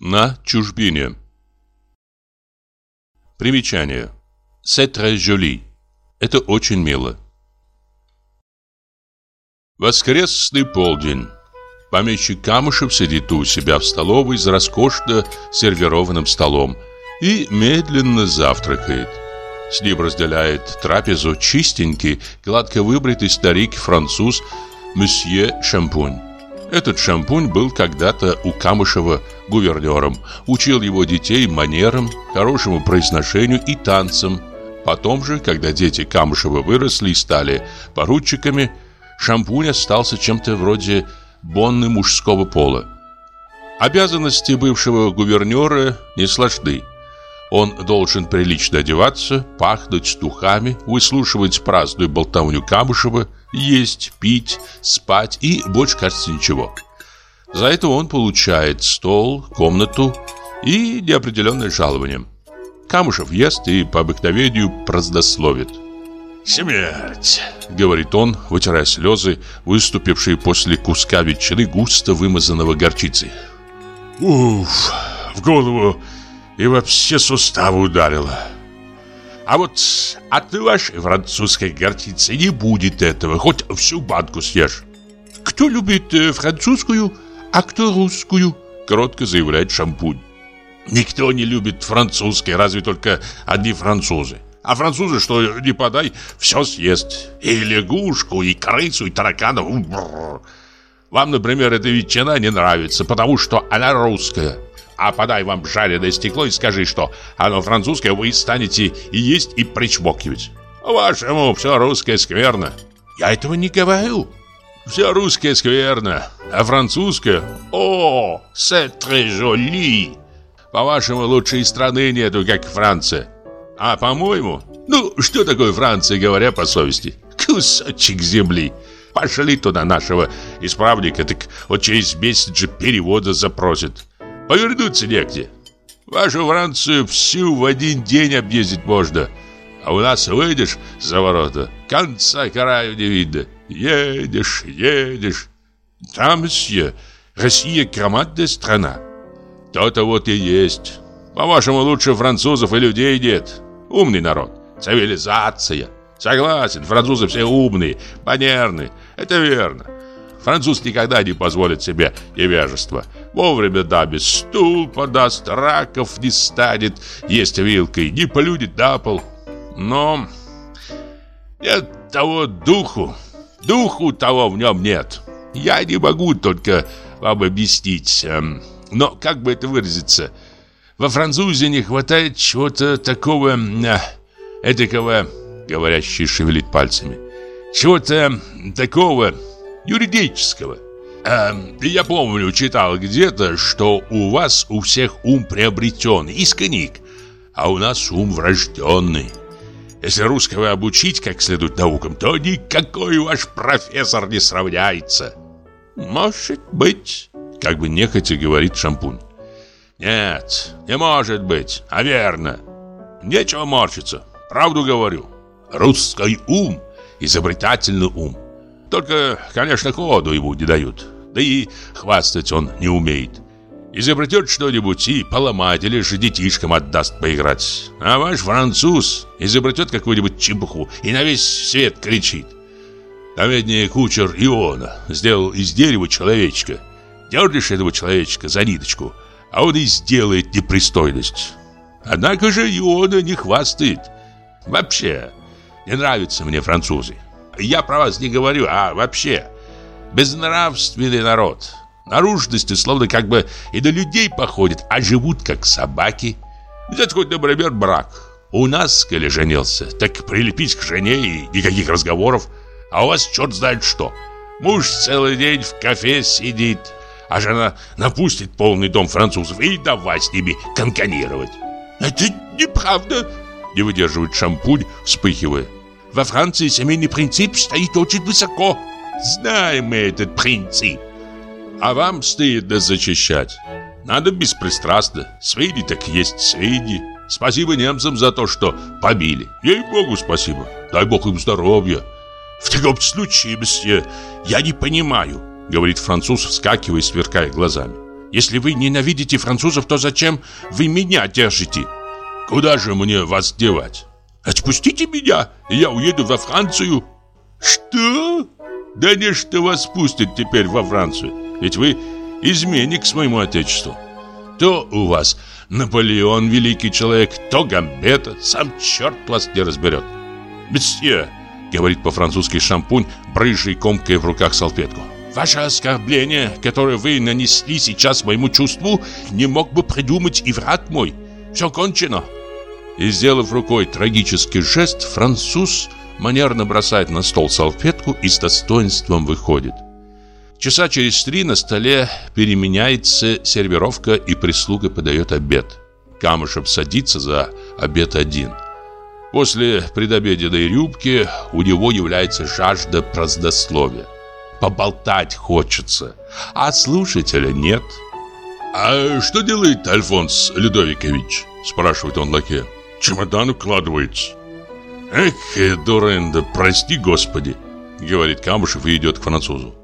На чужбине. Примечание. Très joli. Это очень мило. Воскресный полдень. Помещик Камышев сидит у себя в столовой за роскошно сервированным столом и медленно завтракает. С ним разделяет трапезу чистенький, гладко выбритый старик-француз месье Шампунь. Этот Шампунь был когда-то у Камышева гувернером, учил его детей манерам, хорошему произношению и танцам. Потом же, когда дети Камышева выросли и стали поручиками, Шампунь остался чем-то вроде бонны мужского пола. Обязанности бывшего гувернера не сложны. Он должен прилично одеваться, пахнуть духами, выслушивать праздную болтовню Камышева, есть, пить, спать и больше, кажется, ничего. За это он получает стол, комнату и неопределенное жалование. Камышев ест и по обыкновению празднословит. «Смерть!» — говорит он, вытирая слезы, выступившие после куска ветчины, густо вымазанного горчицей. «Уф! В голову и во все суставы ударило!» А вот от вашей французской горчицы не будет этого, хоть всю банку съешь. Кто любит э, французскую, а кто русскую? Кротко заявляет Шампунь. Никто не любит французской, разве только одни французы. А французы, что не подай, все съест. И лягушку, и крысу, и тараканов. Вам, например, эта ветчина не нравится, потому что она русская а подай вам жареное стекло и скажи, что оно французское, вы станете и есть, и причмокивать. Вашему все русское скверно. Я этого не говорю. Все русское скверно, а французское... О, c'est très joli. По-вашему, лучшей страны нету, как Франция. А по-моему, ну, что такое Франция, говоря по совести? Кусочек земли. Пошли туда нашего исправника, так вот через месяц же перевода запросит. Повернуться негде. Вашу Францию всю в один день объездить можно. А у нас выйдешь за ворота, конца краю не видно. Едешь, едешь. Там, месье, Россия громадная страна. То-то вот и есть. По-вашему, лучше французов и людей нет. Умный народ. Цивилизация. Согласен, французы все умные, манерные. Это верно. Француз никогда не позволит себе невежества. Вовремя даме стул подаст, раков не станет есть вилкой, не полюдит на пол. Но нет того духу, духу того в нем нет. Я не могу только вам объяснить, эм, но как бы это выразиться? Во французе не хватает чего-то такого, э, этакого, говорящий шевелит пальцами, чего-то такого юридического. Эм, я помню, читал где-то, что у вас у всех ум приобретенный из книг, а у нас ум врожденный. Если русского обучить как следует наукам, то никакой ваш профессор не сравняется. Может быть, как бы нехотя говорит Шампунь. Нет, не может быть, а верно. Нечего морщиться, правду говорю. Русский ум, изобретательный ум. Только, конечно, ходу ему не дают. Да и хвастать он не умеет. Изобретет что-нибудь и поломает, или же детишкам отдаст поиграть. А ваш француз изобретет какую-нибудь чепуху и на весь свет кричит. Наведнее кучер Иона сделал из дерева человечка. Дернешь этого человечка за ниточку, а он и сделает непристойность. Однако же Иона не хвастает. Вообще, не нравятся мне французы. Я про вас не говорю, а вообще. Безнравственный народ. Наружности словно как бы и на людей походят, а живут как собаки. Взять хоть, например, брак. У нас, коли женился, так прилепить к жене и никаких разговоров. А у вас черт знает что. Муж целый день в кафе сидит, а жена напустит полный дом французов и давай с ними конканировать. Это неправда, не выдерживает шампунь, вспыхивая. Во Франции семейный принцип стоит очень высоко. Знаем мы этот принцип. А вам стыдно зачищать. Надо беспристрастно. Свиньи так есть свиньи. Спасибо немцам за то, что побили. Ей-богу спасибо. Дай бог им здоровья. В таком случае, месье, я не понимаю, говорит француз, вскакивая и сверкая глазами. Если вы ненавидите французов, то зачем вы меня держите? Куда же мне вас девать? Отпустите меня, и я уеду во Францию. Что? Да не что вас пустят теперь во Францию. Ведь вы изменник своему отечеству. То у вас Наполеон великий человек, то Гамбета. Сам черт вас не разберет. Месье, говорит по-французски шампунь, брыжей комкой в руках салфетку. Ваше оскорбление, которое вы нанесли сейчас моему чувству, не мог бы придумать и враг мой. Все кончено. И сделав рукой трагический жест, француз манерно бросает на стол салфетку и с достоинством выходит. Часа через три на столе переменяется сервировка и прислуга подает обед. Камышев садится за обед один. После предобеденной рюбки у него является жажда празднословия. Поболтать хочется, а слушателя нет. «А что делает Альфонс Людовикович?» спрашивает он лакея. «Чемодан укладывается». «Эх, дурында, прости, Господи!» говорит Камышев и идет к французу.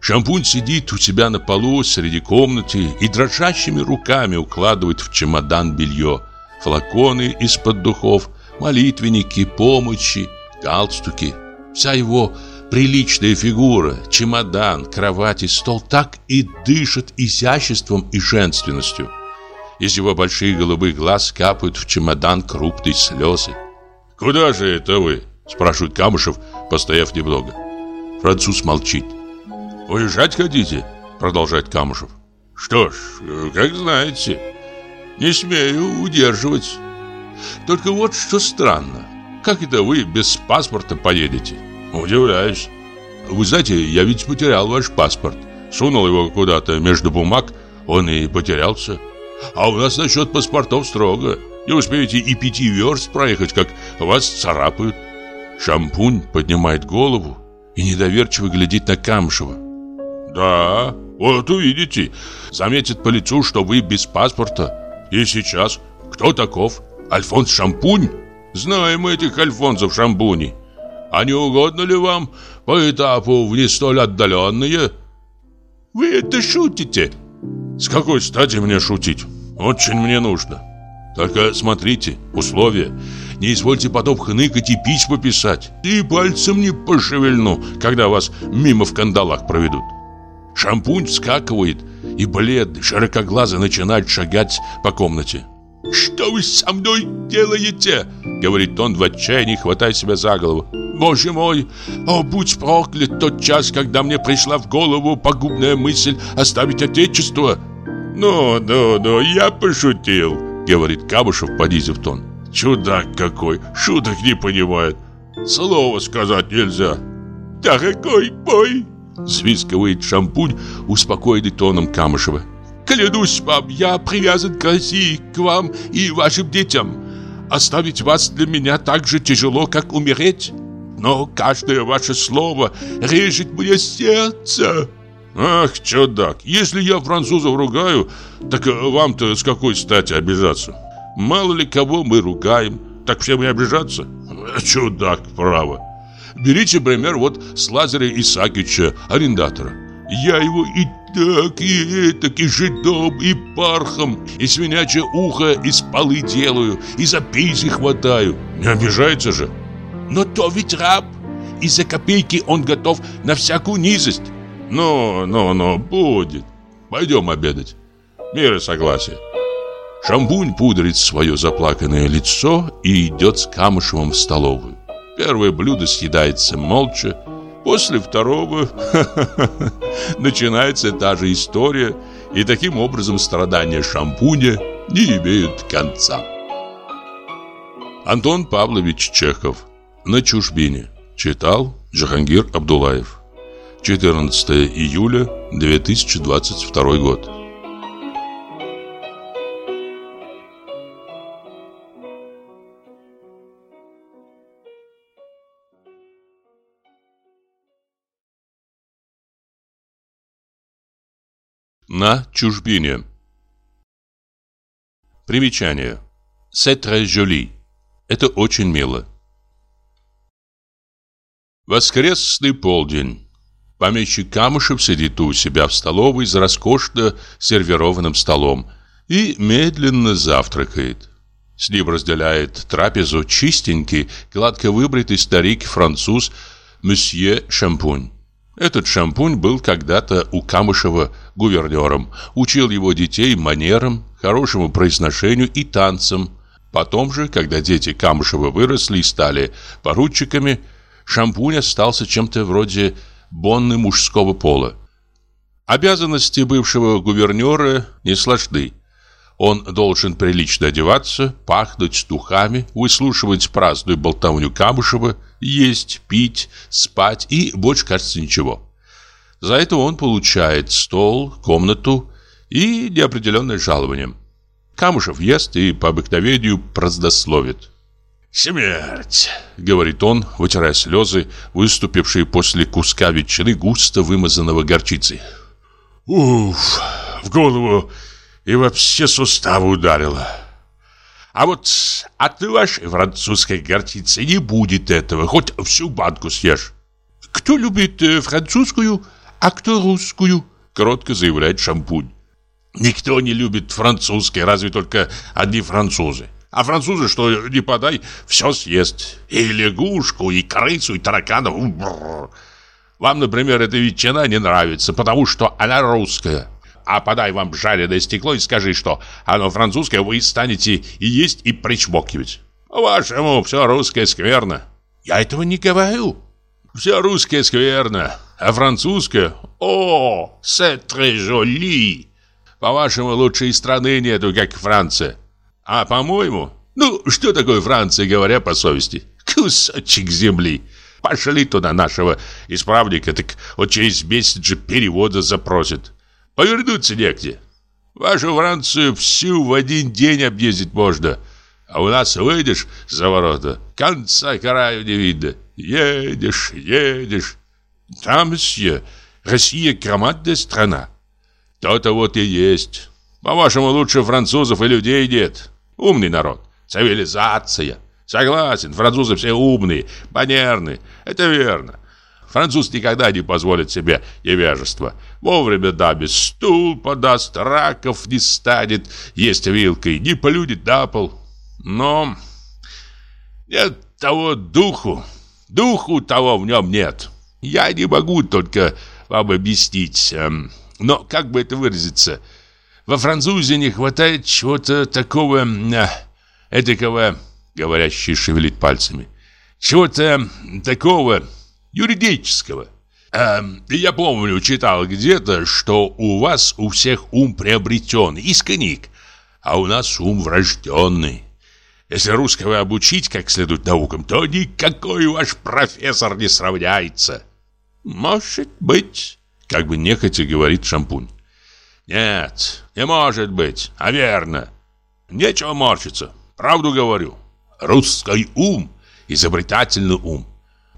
Шампунь сидит у себя на полу среди комнаты и дрожащими руками укладывает в чемодан белье, флаконы из-под духов, молитвенники, помощи, галстуки. Вся его приличная фигура, чемодан, кровать и стол так и дышат изяществом и женственностью. Из его больших голубых глаз капают в чемодан крупные слезы. «Куда же это вы?» – спрашивает Камышев, постояв немного. Француз молчит. «Уезжать хотите?» Продолжает Камышев. «Что ж, как знаете. Не смею удерживать. Только вот что странно. Как это вы без паспорта поедете? Удивляюсь. Вы знаете, я ведь потерял ваш паспорт. Сунул его куда-то между бумаг, он и потерялся. А у нас насчет паспортов строго. Не успеете и пяти верст проехать, как вас царапают. Шампунь поднимает голову и недоверчиво глядит на Камышева. Да, вот увидите. Заметит по лицу, что вы без паспорта. И сейчас кто таков? Альфонс Шампунь? Знаем этих Альфонсов Шампуней. А не угодно ли вам по этапу в не столь отдаленные? Вы это шутите? С какой стати мне шутить? Очень мне нужно. Только смотрите, условия. Не извольте потом хныкать и письма писать. И пальцем не пошевельну, когда вас мимо в кандалах проведут. Шампунь вскакивает и бледный, широкоглазый начинает шагать по комнате. «Что вы со мной делаете?» Говорит он в отчаянии, хватая себя за голову «Боже мой! О, будь проклят тот час, когда мне пришла в голову погубная мысль оставить отечество!» «Ну, ну, ну, я пошутил!» Говорит Кабышев, понизив тон «Чудак какой! Шуток не понимает! Слова сказать нельзя!» «Дорогой мой!» Свискивает шампунь, успокоенный тоном Камышева. Клянусь вам, я привязан к России, к вам и вашим детям. Оставить вас для меня так же тяжело, как умереть. Но каждое ваше слово режет мне сердце. Ах, чудак, если я французов ругаю, так вам-то с какой стати обижаться? Мало ли кого мы ругаем, так все мы обижаться? Чудак, право. Берите пример вот с Лазаря Исаакича, арендатора. Я его и так, и этак, и жидом, и пархом, и свинячье ухо из полы делаю, и за пейсы хватаю. Не обижается же. Но то ведь раб, и за копейки он готов на всякую низость. Ну, ну, ну, будет. Пойдем обедать. Мир и согласие. Шамбунь пудрит свое заплаканное лицо и идет с Камышевым в столовую. Первое блюдо съедается молча, после второго начинается та же история, и таким образом страдания шампуня не имеют конца. Антон Павлович Чехов «На чужбине» читал Джахангир Абдулаев 14 июля 2022 год На чужбине. Примечание. C'est très joli. Это очень мило. Воскресный полдень. Помещик Камышев сидит у себя в столовой за роскошно сервированным столом и медленно завтракает. С ним разделяет трапезу чистенький, гладко выбритый старик-француз месье Шампунь. Этот Шампунь был когда-то у Камышева гувернером, учил его детей манерам, хорошему произношению и танцам. Потом же, когда дети Камышева выросли и стали поручиками, Шампунь остался чем-то вроде бонны мужского пола. Обязанности бывшего гувернера не сложны. Он должен прилично одеваться, пахнуть духами, выслушивать праздную болтовню Камышева, есть, пить, спать и больше, кажется, ничего. За это он получает стол, комнату и неопределенное жалование. Камышев ест и по обыкновению празднословит. «Смерть!» — говорит он, вытирая слезы, выступившие после куска ветчины, густо вымазанного горчицей. «Уф! В голову и во все суставы ударило. А вот от вашей французской горчицы не будет этого, хоть всю банку съешь». «Кто любит э, французскую, а кто русскую?» — кротко заявляет Шампунь. «Никто не любит французской, разве только одни французы. А французы, что не подай, все съест. И лягушку, и крысу, и тараканов. Вам, например, эта ветчина не нравится, потому что она русская. А подай вам жареное стекло и скажи, что оно французское, вы станете и есть, и причмокивать. Вашему все русское скверно. Я этого не говорю. Все русское скверно, а французское... О, c'est très joli. По-вашему, лучшей страны нету, как Франция. А по-моему, ну, что такое Франция, говоря по совести? Кусочек земли. Пошли туда нашего исправника, так вот через месяц же перевода запросит. Повернуться негде. Вашу Францию всю в один день объездить можно. А у нас выйдешь за ворота, конца краю не видно. Едешь, едешь. Там, месье, Россия громадная страна. То-то вот и есть. По-вашему, лучше французов и людей нет. Умный народ. Цивилизация. Согласен, французы все умные, манерные. Это верно. Француз никогда не позволит себе невежество. Вовремя даме стул подаст, раков не станет, есть вилкой, не полюдит на пол. Но нет того духу, духу того в нем нет. Я не могу только вам объяснить, эм, но как бы это выразиться – во французе не хватает чего-то такого... Э, этакого... Говорящий шевелит пальцами. Чего-то такого юридического. Э, я помню, читал где-то, что у вас у всех ум приобретенный из а у нас ум врожденный. Если русского обучить как следует наукам, то никакой ваш профессор не сравняется. Может быть, как бы нехотя говорит Шампунь. Нет, не может быть, а верно. Нечего морщиться, правду говорю. Русский ум, изобретательный ум.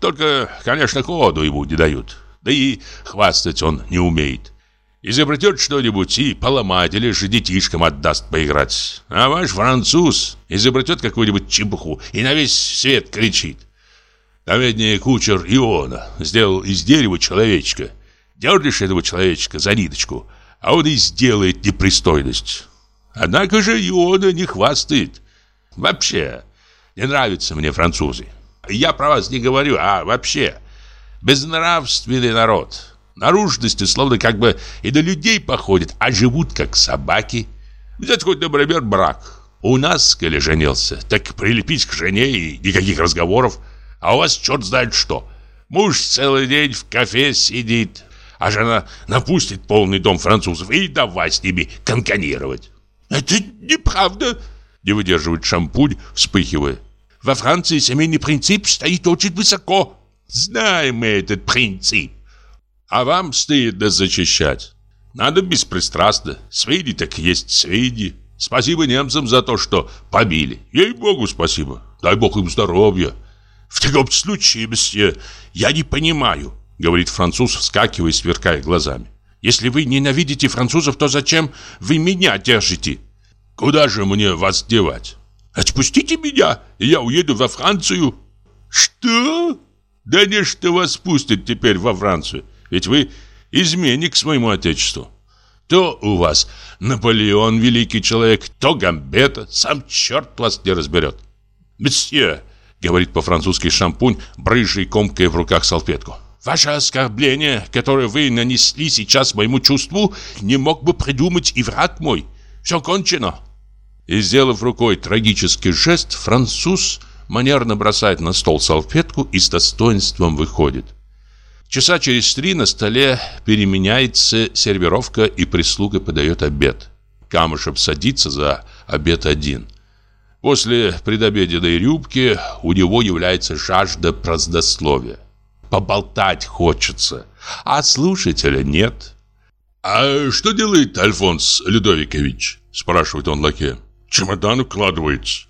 Только, конечно, ходу ему не дают. Да и хвастать он не умеет. Изобретет что-нибудь и поломает, или же детишкам отдаст поиграть. А ваш француз изобретет какую-нибудь чепуху и на весь свет кричит. Ведь кучер Иона сделал из дерева человечка. Дернешь этого человечка за ниточку – а он и сделает непристойность. Однако же Иона не хвастает. Вообще, не нравятся мне французы. Я про вас не говорю, а вообще. Безнравственный народ. Наружности словно как бы и на людей походят, а живут как собаки. Взять хоть, например, брак. У нас, коли женился, так прилепить к жене и никаких разговоров. А у вас черт знает что. Муж целый день в кафе сидит, а жена напустит полный дом французов и давай с ними конканировать. Это неправда, не выдерживает шампунь, вспыхивая. Во Франции семейный принцип стоит очень высоко. Знаем мы этот принцип. А вам стыдно зачищать. Надо беспристрастно. Свиньи так есть свиньи. Спасибо немцам за то, что побили. Ей-богу спасибо. Дай бог им здоровья. В таком случае, месье, я не понимаю, Говорит француз, вскакивая и сверкая глазами. Если вы ненавидите французов, то зачем вы меня держите? Куда же мне вас девать? Отпустите меня, и я уеду во Францию. Что? Да не что вас пустят теперь во Францию. Ведь вы изменник своему отечеству. То у вас Наполеон великий человек, то Гамбета, сам черт вас не разберет. «Месье», — говорит по-французски шампунь, брыжей комкой в руках салфетку. «Ваше оскорбление, которое вы нанесли сейчас моему чувству, не мог бы придумать и враг мой. Все кончено». И, сделав рукой трагический жест, француз манерно бросает на стол салфетку и с достоинством выходит. Часа через три на столе переменяется сервировка и прислуга подает обед. Камышев садится за обед один. После предобеденной рюбки у него является жажда празднословия. Поболтать хочется, а слушателя нет. «А что делает Альфонс Людовикович?» спрашивает он лакея. «Чемодан укладывается».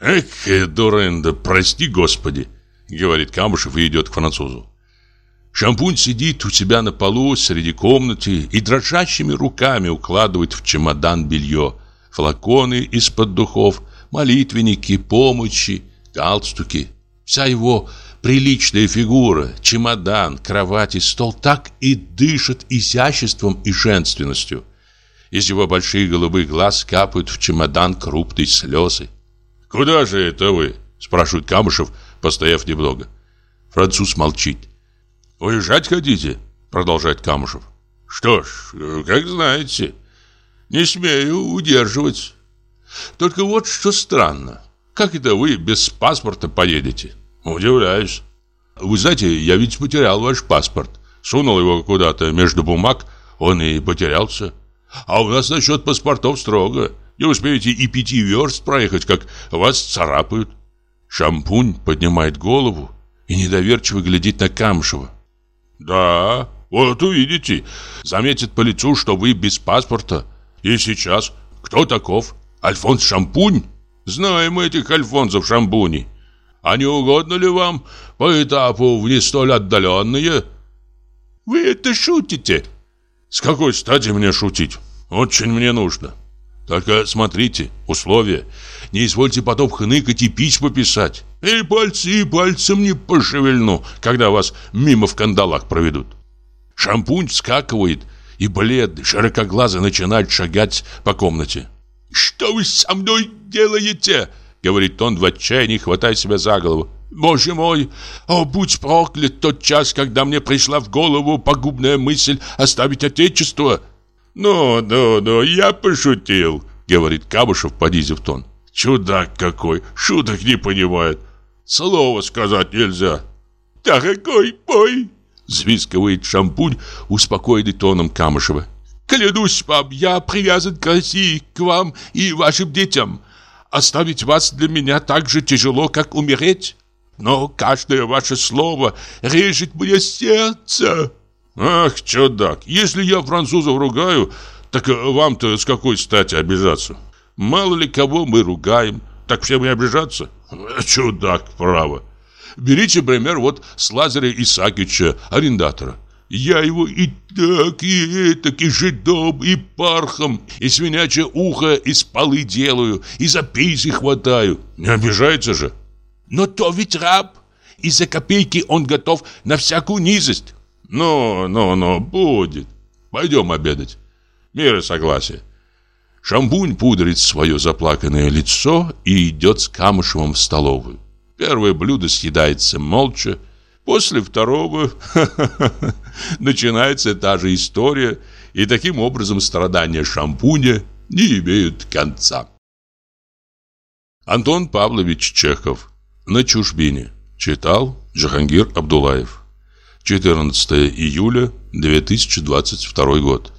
«Эх, дурында, прости господи», говорит Камышев и идет к французу. Шампунь сидит у себя на полу среди комнаты и дрожащими руками укладывает в чемодан белье, флаконы из-под духов, молитвенники, помощи, галстуки. Вся его приличная фигура, чемодан, кровать и стол так и дышат изяществом и женственностью. Из его больших голубых глаз капают в чемодан крупные слезы. «Куда же это вы?» – спрашивает Камышев, постояв немного. Француз молчит. «Уезжать хотите?» Продолжает Камышев. «Что ж, как знаете. Не смею удерживать. Только вот что странно. Как это вы без паспорта поедете? Удивляюсь. Вы знаете, я ведь потерял ваш паспорт. Сунул его куда-то между бумаг, он и потерялся. А у нас насчет паспортов строго. Не успеете и пяти верст проехать, как вас царапают. Шампунь поднимает голову и недоверчиво глядит на Камышева. Да, вот увидите. Заметит по лицу, что вы без паспорта. И сейчас кто таков? Альфонс Шампунь? Знаем мы этих Альфонсов Шампуней. А не угодно ли вам по этапу в не столь отдаленные? Вы это шутите? С какой стати мне шутить? Очень мне нужно. Только смотрите, условия. Не извольте потом хныкать и письма писать. И пальцы, и пальцем не пошевельну, когда вас мимо в кандалах проведут. Шампунь скакивает, и бледный, широкоглазый начинает шагать по комнате. «Что вы со мной делаете?» Говорит он в отчаянии, хватая себя за голову. «Боже мой! О, будь проклят тот час, когда мне пришла в голову погубная мысль оставить отечество!» «Ну, ну, ну, я пошутил», — говорит Кабышев, понизив тон. «Чудак какой, шуток не понимает. Слова сказать нельзя». «Дорогой мой!» — звискивает шампунь, успокоенный тоном Камышева. «Клянусь вам, я привязан к России, к вам и вашим детям. Оставить вас для меня так же тяжело, как умереть. Но каждое ваше слово режет мне сердце». Ах, чудак, если я французов ругаю, так вам-то с какой стати обижаться? Мало ли кого мы ругаем, так все мы обижаться? Чудак, право. Берите пример вот с Лазаря Исаакича, арендатора. Я его и так, и так, и жидом, и пархом, и свинячье ухо из полы делаю, и за пейсы хватаю. Не обижается же. Но то ведь раб, и за копейки он готов на всякую низость. Ну, ну, ну, будет. Пойдем обедать. Мир и согласие. Шампунь пудрит свое заплаканное лицо и идет с Камышевым в столовую. Первое блюдо съедается молча. После второго начинается та же история, и таким образом страдания шампуня не имеют конца. Антон Павлович Чехов. На чужбине. Читал Джахангир Абдулаев. 14 июля 2022 год.